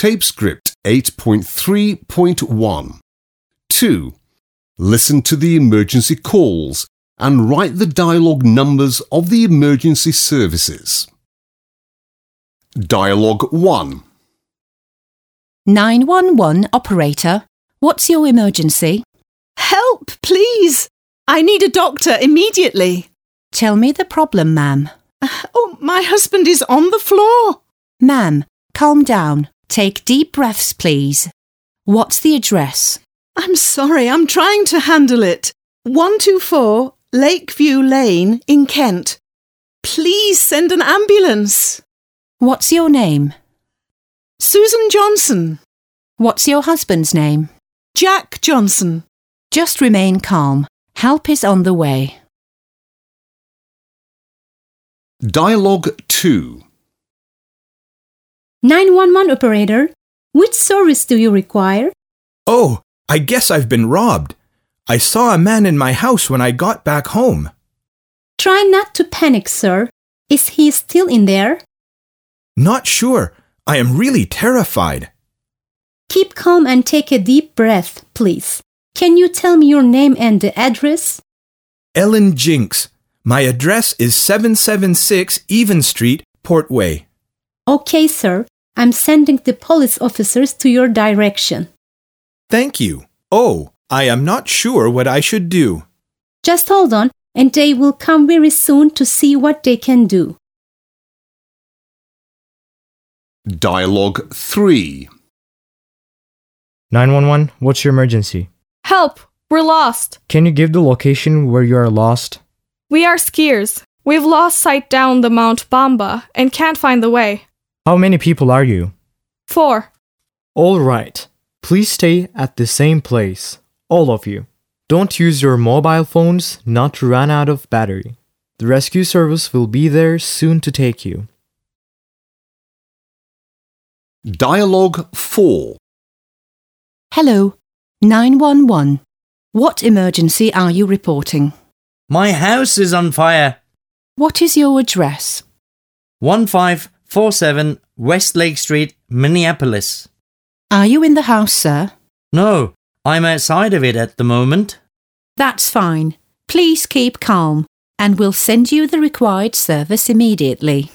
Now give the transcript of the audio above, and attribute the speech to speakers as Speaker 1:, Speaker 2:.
Speaker 1: Tape Script 8.3.1. 2. Listen to the emergency calls and write the dialogue numbers of the emergency services. Dialogue 1.
Speaker 2: 911 operator, what's your emergency?
Speaker 3: Help, please! I need a doctor immediately.
Speaker 2: Tell me the problem, ma'am.
Speaker 3: Oh, my husband is on the floor.
Speaker 2: Ma'am, calm down. Take deep breaths, please. What's the address?
Speaker 3: I'm sorry, I'm trying to handle it. 124 Lakeview Lane in Kent. Please send an ambulance.
Speaker 2: What's your name?
Speaker 3: Susan Johnson.
Speaker 2: What's your husband's name?
Speaker 3: Jack Johnson.
Speaker 2: Just remain calm. Help is on the way.
Speaker 1: Dialogue 2.
Speaker 4: 911 operator, which service do you require?
Speaker 5: Oh, I guess I've been robbed. I saw a man in my house when I got back home.
Speaker 4: Try not to panic, sir. Is he still in there?
Speaker 5: Not sure. I am really terrified.
Speaker 4: Keep calm and take a deep breath, please. Can you tell me your name and the address?
Speaker 5: Ellen Jinks. My address is 776 Even Street, Portway.
Speaker 4: Okay, sir. I'm sending the police officers to your direction.
Speaker 5: Thank you. Oh, I am not sure what I should do.
Speaker 4: Just hold on, and they will come very soon to see what they can do.
Speaker 1: Dialogue 3.
Speaker 6: 911, what's your emergency?
Speaker 7: Help! We're lost.
Speaker 6: Can you give the location where you are lost?
Speaker 7: We are skiers. We've lost sight down the Mount Bamba and can't find the way.
Speaker 6: How many people are you?
Speaker 7: Four.
Speaker 6: All right. Please stay at the same place. All of you. Don't use your mobile phones not to run out of battery. The rescue service will be there soon to take you.
Speaker 1: Dialogue 4.
Speaker 2: Hello, 911. What emergency are you reporting?
Speaker 8: My house is on fire.
Speaker 2: What is your address?
Speaker 8: 1547 Westlake Street, Minneapolis.
Speaker 2: Are you in the house, sir?
Speaker 8: No, I'm outside of it at the moment.
Speaker 2: That's fine. Please keep calm, and we'll send you the required service immediately.